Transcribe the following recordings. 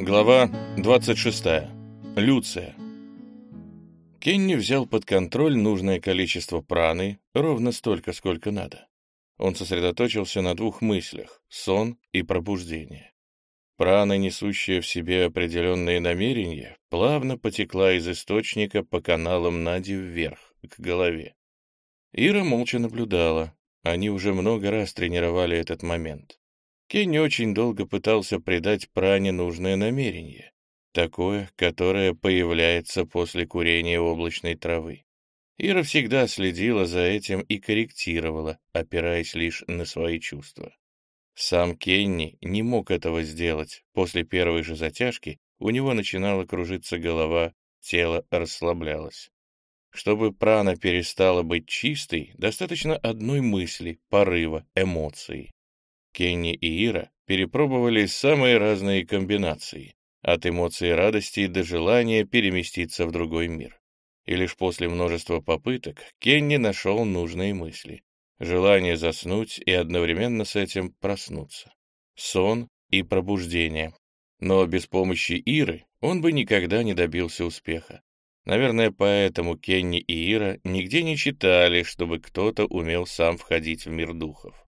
Глава 26. Люция. Кенни взял под контроль нужное количество праны, ровно столько, сколько надо. Он сосредоточился на двух мыслях — сон и пробуждение. Прана, несущая в себе определенные намерения, плавно потекла из источника по каналам Нади вверх, к голове. Ира молча наблюдала. Они уже много раз тренировали этот момент. Кенни очень долго пытался придать пране нужное намерение, такое, которое появляется после курения облачной травы. Ира всегда следила за этим и корректировала, опираясь лишь на свои чувства. Сам Кенни не мог этого сделать. После первой же затяжки у него начинала кружиться голова, тело расслаблялось. Чтобы прана перестала быть чистой, достаточно одной мысли, порыва, эмоции. Кенни и Ира перепробовали самые разные комбинации, от эмоций радости до желания переместиться в другой мир. И лишь после множества попыток Кенни нашел нужные мысли. Желание заснуть и одновременно с этим проснуться. Сон и пробуждение. Но без помощи Иры он бы никогда не добился успеха. Наверное, поэтому Кенни и Ира нигде не читали, чтобы кто-то умел сам входить в мир духов.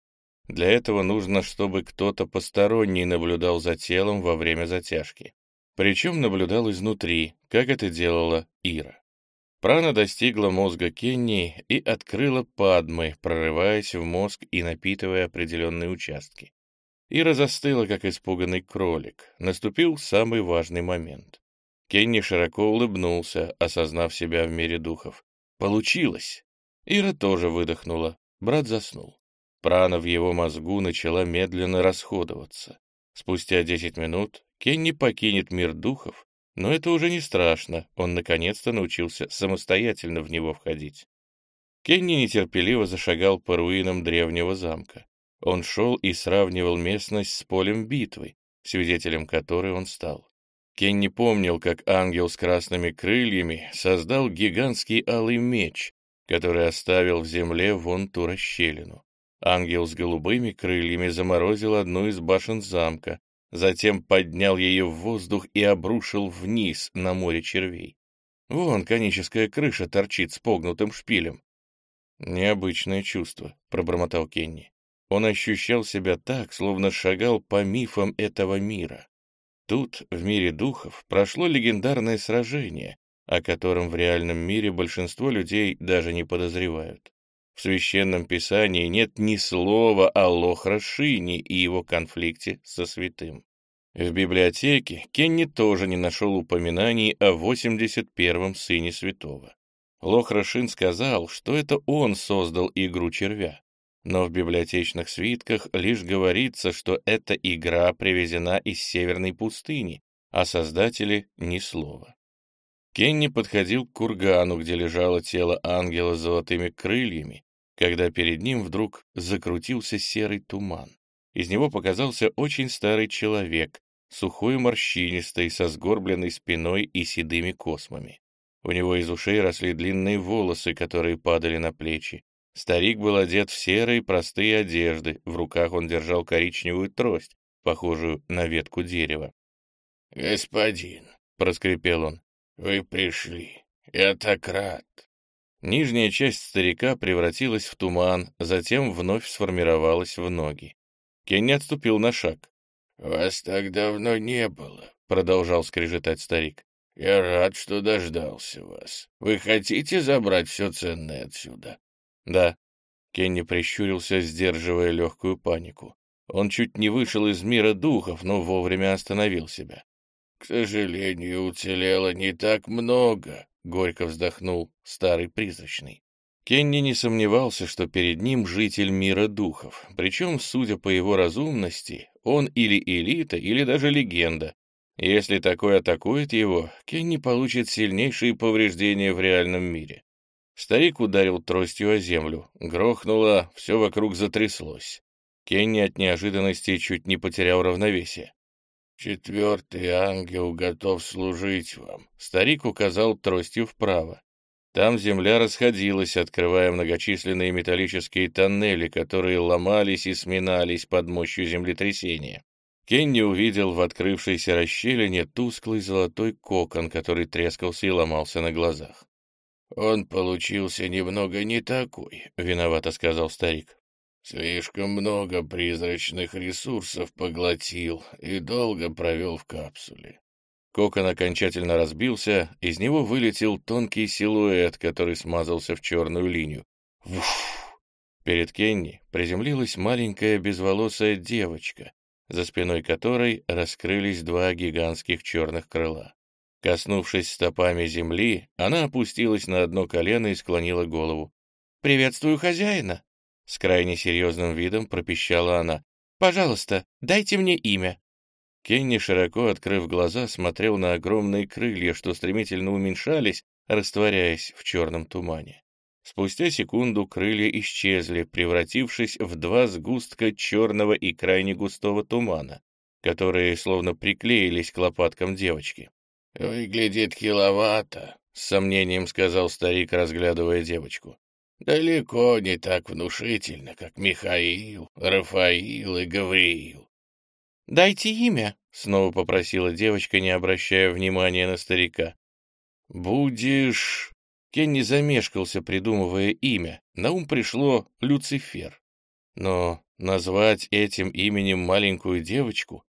Для этого нужно, чтобы кто-то посторонний наблюдал за телом во время затяжки. Причем наблюдал изнутри, как это делала Ира. Прана достигла мозга Кенни и открыла падмы, прорываясь в мозг и напитывая определенные участки. Ира застыла, как испуганный кролик. Наступил самый важный момент. Кенни широко улыбнулся, осознав себя в мире духов. «Получилось!» Ира тоже выдохнула. Брат заснул. Прана в его мозгу начала медленно расходоваться. Спустя десять минут Кенни покинет мир духов, но это уже не страшно, он наконец-то научился самостоятельно в него входить. Кенни нетерпеливо зашагал по руинам древнего замка. Он шел и сравнивал местность с полем битвы, свидетелем которой он стал. Кенни помнил, как ангел с красными крыльями создал гигантский алый меч, который оставил в земле вон ту расщелину. Ангел с голубыми крыльями заморозил одну из башен замка, затем поднял ее в воздух и обрушил вниз на море червей. Вон коническая крыша торчит с погнутым шпилем. «Необычное чувство», — пробормотал Кенни. Он ощущал себя так, словно шагал по мифам этого мира. Тут, в мире духов, прошло легендарное сражение, о котором в реальном мире большинство людей даже не подозревают. В Священном Писании нет ни слова о Лохрашине и его конфликте со святым. В библиотеке Кенни тоже не нашел упоминаний о 81-м сыне святого. Лохрашин сказал, что это он создал игру червя. Но в библиотечных свитках лишь говорится, что эта игра привезена из северной пустыни, а создатели — ни слова. Кенни подходил к кургану, где лежало тело ангела с золотыми крыльями, когда перед ним вдруг закрутился серый туман. Из него показался очень старый человек, сухой морщинистый, со сгорбленной спиной и седыми космами. У него из ушей росли длинные волосы, которые падали на плечи. Старик был одет в серые простые одежды, в руках он держал коричневую трость, похожую на ветку дерева. «Господин», — проскрипел он, — «вы пришли. Я так рад. Нижняя часть старика превратилась в туман, затем вновь сформировалась в ноги. Кенни отступил на шаг. «Вас так давно не было», — продолжал скрежетать старик. «Я рад, что дождался вас. Вы хотите забрать все ценное отсюда?» «Да». Кенни прищурился, сдерживая легкую панику. Он чуть не вышел из мира духов, но вовремя остановил себя. «К сожалению, уцелело не так много», — горько вздохнул старый призрачный. Кенни не сомневался, что перед ним житель мира духов, причем, судя по его разумности, он или элита, или даже легенда. Если такой атакует его, Кенни получит сильнейшие повреждения в реальном мире. Старик ударил тростью о землю, грохнуло, все вокруг затряслось. Кенни от неожиданности чуть не потерял равновесие. «Четвертый ангел готов служить вам», — старик указал тростью вправо. Там земля расходилась, открывая многочисленные металлические тоннели, которые ломались и сминались под мощью землетрясения. Кенни увидел в открывшейся расщелине тусклый золотой кокон, который трескался и ломался на глазах. «Он получился немного не такой», — виновато сказал старик. «Слишком много призрачных ресурсов поглотил и долго провел в капсуле». Кокон окончательно разбился, из него вылетел тонкий силуэт, который смазался в черную линию. Вуф! Перед Кенни приземлилась маленькая безволосая девочка, за спиной которой раскрылись два гигантских черных крыла. Коснувшись стопами земли, она опустилась на одно колено и склонила голову. «Приветствую хозяина!» С крайне серьезным видом пропищала она. «Пожалуйста, дайте мне имя». Кенни, широко открыв глаза, смотрел на огромные крылья, что стремительно уменьшались, растворяясь в черном тумане. Спустя секунду крылья исчезли, превратившись в два сгустка черного и крайне густого тумана, которые словно приклеились к лопаткам девочки. «Выглядит хиловато», — с сомнением сказал старик, разглядывая девочку. «Далеко не так внушительно, как Михаил, Рафаил и Гавриил». «Дайте имя», — снова попросила девочка, не обращая внимания на старика. «Будешь...» Кенни замешкался, придумывая имя. На ум пришло Люцифер. Но назвать этим именем маленькую девочку?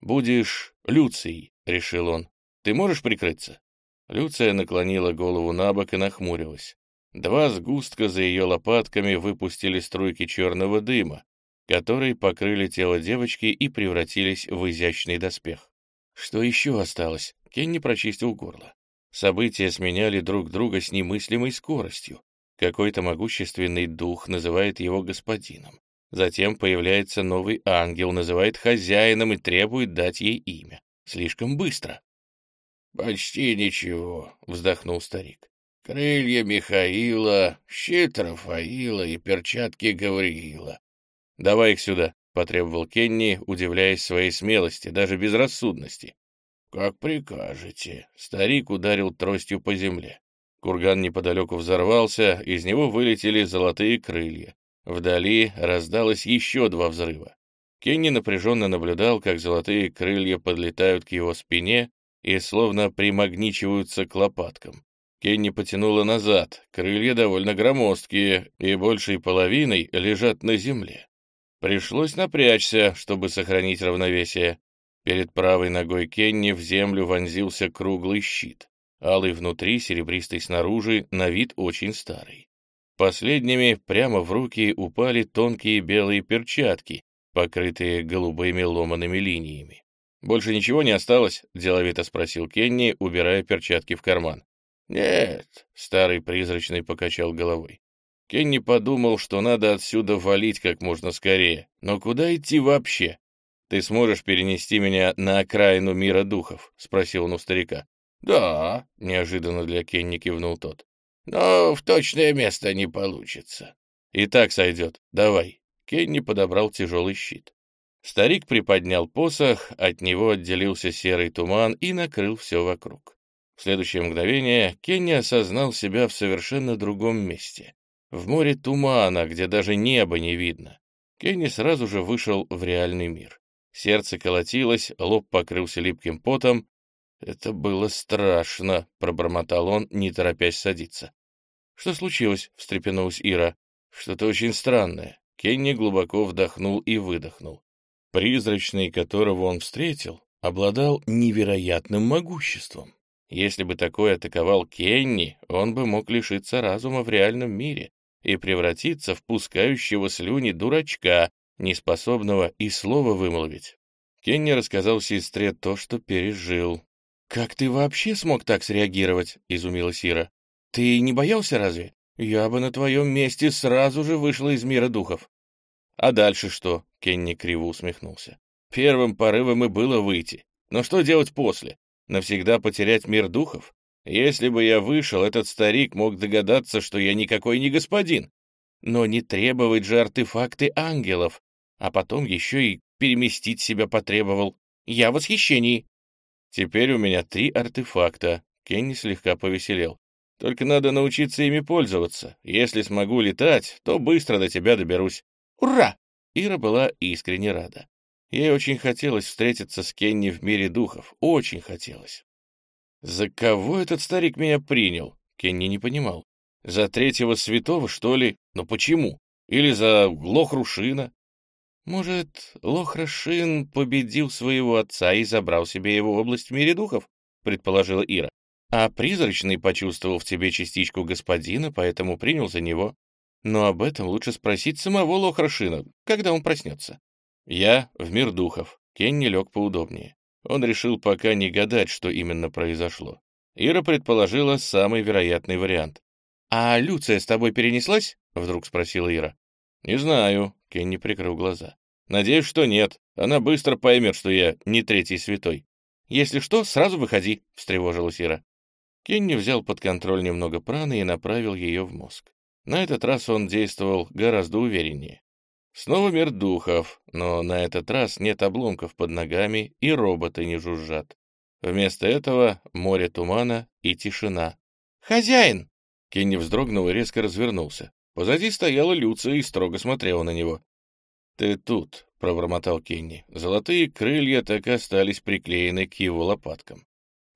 «Будешь Люцией», — решил он. «Ты можешь прикрыться?» Люция наклонила голову на бок и нахмурилась. Два сгустка за ее лопатками выпустили струйки черного дыма, которые покрыли тело девочки и превратились в изящный доспех. Что еще осталось? Кенни прочистил горло. События сменяли друг друга с немыслимой скоростью. Какой-то могущественный дух называет его господином. Затем появляется новый ангел, называет хозяином и требует дать ей имя. Слишком быстро. «Почти ничего», — вздохнул старик. «Крылья Михаила, щит Рафаила и перчатки Гавриила». «Давай их сюда», — потребовал Кенни, удивляясь своей смелости, даже безрассудности. «Как прикажете». Старик ударил тростью по земле. Курган неподалеку взорвался, из него вылетели золотые крылья. Вдали раздалось еще два взрыва. Кенни напряженно наблюдал, как золотые крылья подлетают к его спине и словно примагничиваются к лопаткам. Кенни потянула назад, крылья довольно громоздкие и большей половиной лежат на земле. Пришлось напрячься, чтобы сохранить равновесие. Перед правой ногой Кенни в землю вонзился круглый щит. Алый внутри, серебристый снаружи, на вид очень старый. Последними прямо в руки упали тонкие белые перчатки, покрытые голубыми ломаными линиями. «Больше ничего не осталось?» — деловито спросил Кенни, убирая перчатки в карман. «Нет», — старый призрачный покачал головой. Кенни подумал, что надо отсюда валить как можно скорее. Но куда идти вообще? «Ты сможешь перенести меня на окраину мира духов?» — спросил он у старика. «Да», — неожиданно для Кенни кивнул тот. «Но в точное место не получится». «И так сойдет. Давай». Кенни подобрал тяжелый щит. Старик приподнял посох, от него отделился серый туман и накрыл все вокруг. В следующее мгновение Кенни осознал себя в совершенно другом месте. В море тумана, где даже небо не видно. Кенни сразу же вышел в реальный мир. Сердце колотилось, лоб покрылся липким потом. «Это было страшно», — пробормотал он, не торопясь садиться. «Что случилось?» — встрепенулась Ира. «Что-то очень странное». Кенни глубоко вдохнул и выдохнул. Призрачный, которого он встретил, обладал невероятным могуществом. Если бы такой атаковал Кенни, он бы мог лишиться разума в реальном мире и превратиться в пускающего слюни дурачка, неспособного и слова вымолвить. Кенни рассказал сестре то, что пережил. «Как ты вообще смог так среагировать?» — изумилась Ира. «Ты не боялся разве? Я бы на твоем месте сразу же вышла из мира духов». «А дальше что?» — Кенни криво усмехнулся. «Первым порывом и было выйти. Но что делать после? Навсегда потерять мир духов? Если бы я вышел, этот старик мог догадаться, что я никакой не господин. Но не требовать же артефакты ангелов, а потом еще и переместить себя потребовал. Я в восхищении. Теперь у меня три артефакта. Кенни слегка повеселел. Только надо научиться ими пользоваться. Если смогу летать, то быстро до тебя доберусь. Ура! Ира была искренне рада. Ей очень хотелось встретиться с Кенни в мире духов. Очень хотелось. «За кого этот старик меня принял?» Кенни не понимал. «За третьего святого, что ли? Но почему? Или за Лохрушина?» «Может, Лохрушин победил своего отца и забрал себе его область в мире духов?» — предположила Ира. «А призрачный почувствовал в тебе частичку господина, поэтому принял за него. Но об этом лучше спросить самого Лохрушина, когда он проснется». «Я в мир духов». Кенни лег поудобнее. Он решил пока не гадать, что именно произошло. Ира предположила самый вероятный вариант. «А Люция с тобой перенеслась?» — вдруг спросила Ира. «Не знаю», — Кенни прикрыл глаза. «Надеюсь, что нет. Она быстро поймет, что я не третий святой». «Если что, сразу выходи», — встревожилась Ира. Кенни взял под контроль немного праны и направил ее в мозг. На этот раз он действовал гораздо увереннее. Снова мир духов, но на этот раз нет обломков под ногами и роботы не жужжат. Вместо этого море тумана и тишина. «Хозяин!» Кенни вздрогнул и резко развернулся. Позади стояла Люция и строго смотрела на него. «Ты тут», — пробормотал Кенни. Золотые крылья так и остались приклеены к его лопаткам.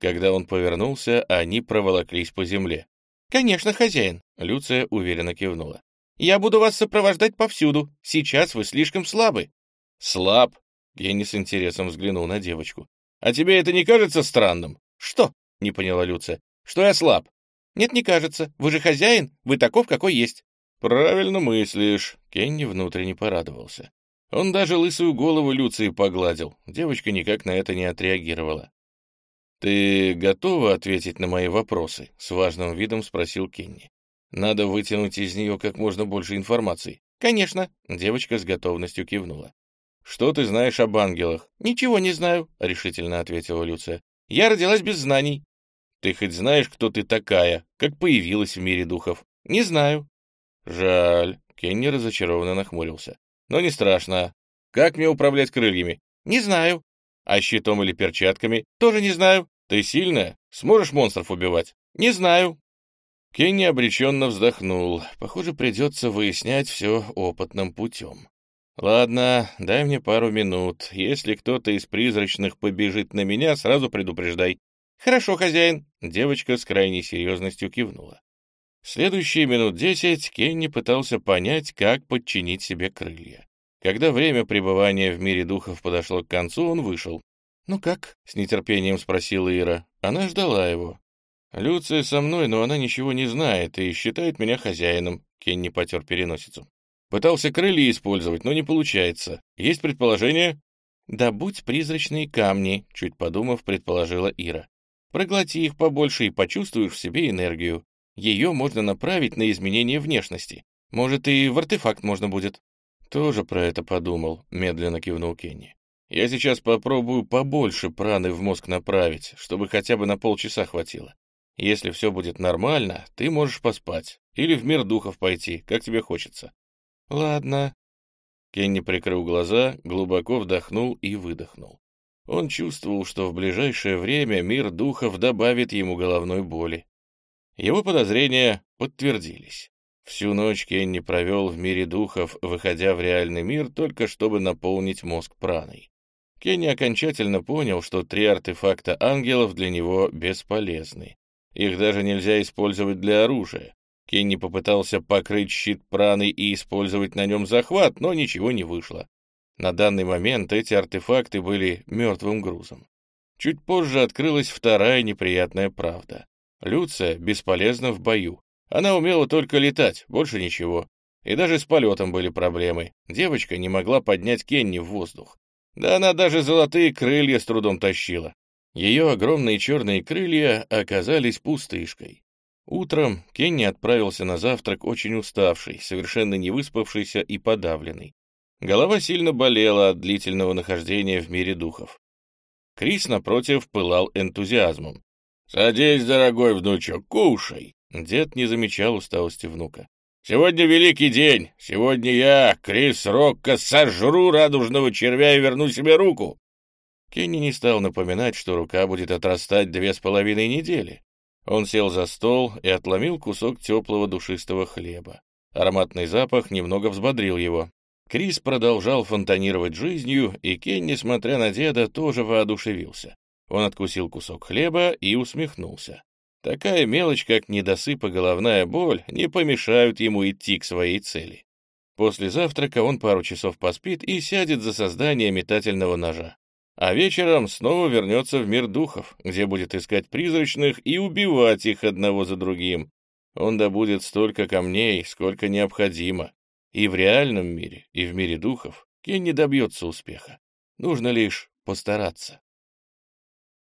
Когда он повернулся, они проволоклись по земле. «Конечно, хозяин», — Люция уверенно кивнула. Я буду вас сопровождать повсюду. Сейчас вы слишком слабы». «Слаб?» — Генни с интересом взглянул на девочку. «А тебе это не кажется странным?» «Что?» — не поняла Люция. «Что я слаб?» «Нет, не кажется. Вы же хозяин, вы таков, какой есть». «Правильно мыслишь», — Кенни внутренне порадовался. Он даже лысую голову Люции погладил. Девочка никак на это не отреагировала. «Ты готова ответить на мои вопросы?» — с важным видом спросил Кенни. Надо вытянуть из нее как можно больше информации. Конечно, девочка с готовностью кивнула. Что ты знаешь об ангелах? Ничего не знаю, решительно ответила Люция. Я родилась без знаний. Ты хоть знаешь, кто ты такая, как появилась в мире духов? Не знаю. Жаль, Кенни разочарованно нахмурился. Но не страшно. Как мне управлять крыльями? Не знаю. А щитом или перчатками? Тоже не знаю. Ты сильная? Сможешь монстров убивать? Не знаю. Кенни обреченно вздохнул. Похоже, придется выяснять все опытным путем. «Ладно, дай мне пару минут. Если кто-то из призрачных побежит на меня, сразу предупреждай». «Хорошо, хозяин», — девочка с крайней серьезностью кивнула. Следующие минут десять Кенни пытался понять, как подчинить себе крылья. Когда время пребывания в мире духов подошло к концу, он вышел. «Ну как?» — с нетерпением спросила Ира. Она ждала его. «Люция со мной, но она ничего не знает и считает меня хозяином», — Кенни потер переносицу. «Пытался крылья использовать, но не получается. Есть предположение?» «Добудь призрачные камни», — чуть подумав, предположила Ира. «Проглоти их побольше и почувствуешь в себе энергию. Ее можно направить на изменение внешности. Может, и в артефакт можно будет». «Тоже про это подумал», — медленно кивнул Кенни. «Я сейчас попробую побольше праны в мозг направить, чтобы хотя бы на полчаса хватило. Если все будет нормально, ты можешь поспать. Или в мир духов пойти, как тебе хочется. Ладно. Кенни прикрыл глаза, глубоко вдохнул и выдохнул. Он чувствовал, что в ближайшее время мир духов добавит ему головной боли. Его подозрения подтвердились. Всю ночь Кенни провел в мире духов, выходя в реальный мир, только чтобы наполнить мозг праной. Кенни окончательно понял, что три артефакта ангелов для него бесполезны. Их даже нельзя использовать для оружия. Кенни попытался покрыть щит праны и использовать на нем захват, но ничего не вышло. На данный момент эти артефакты были мертвым грузом. Чуть позже открылась вторая неприятная правда. Люция бесполезна в бою. Она умела только летать, больше ничего. И даже с полетом были проблемы. Девочка не могла поднять Кенни в воздух. Да она даже золотые крылья с трудом тащила. Ее огромные черные крылья оказались пустышкой. Утром Кенни отправился на завтрак очень уставший, совершенно не выспавшийся и подавленный. Голова сильно болела от длительного нахождения в мире духов. Крис, напротив, пылал энтузиазмом. «Садись, дорогой внучок, кушай!» Дед не замечал усталости внука. «Сегодня великий день. Сегодня я, Крис Рокко, сожру радужного червя и верну себе руку. Кенни не стал напоминать, что рука будет отрастать две с половиной недели. Он сел за стол и отломил кусок теплого душистого хлеба. Ароматный запах немного взбодрил его. Крис продолжал фонтанировать жизнью, и Кен, несмотря на деда, тоже воодушевился. Он откусил кусок хлеба и усмехнулся. Такая мелочь, как недосып и головная боль, не помешают ему идти к своей цели. После завтрака он пару часов поспит и сядет за создание метательного ножа. А вечером снова вернется в мир духов, где будет искать призрачных и убивать их одного за другим. Он добудет столько камней, сколько необходимо. И в реальном мире, и в мире духов Кен не добьется успеха. Нужно лишь постараться.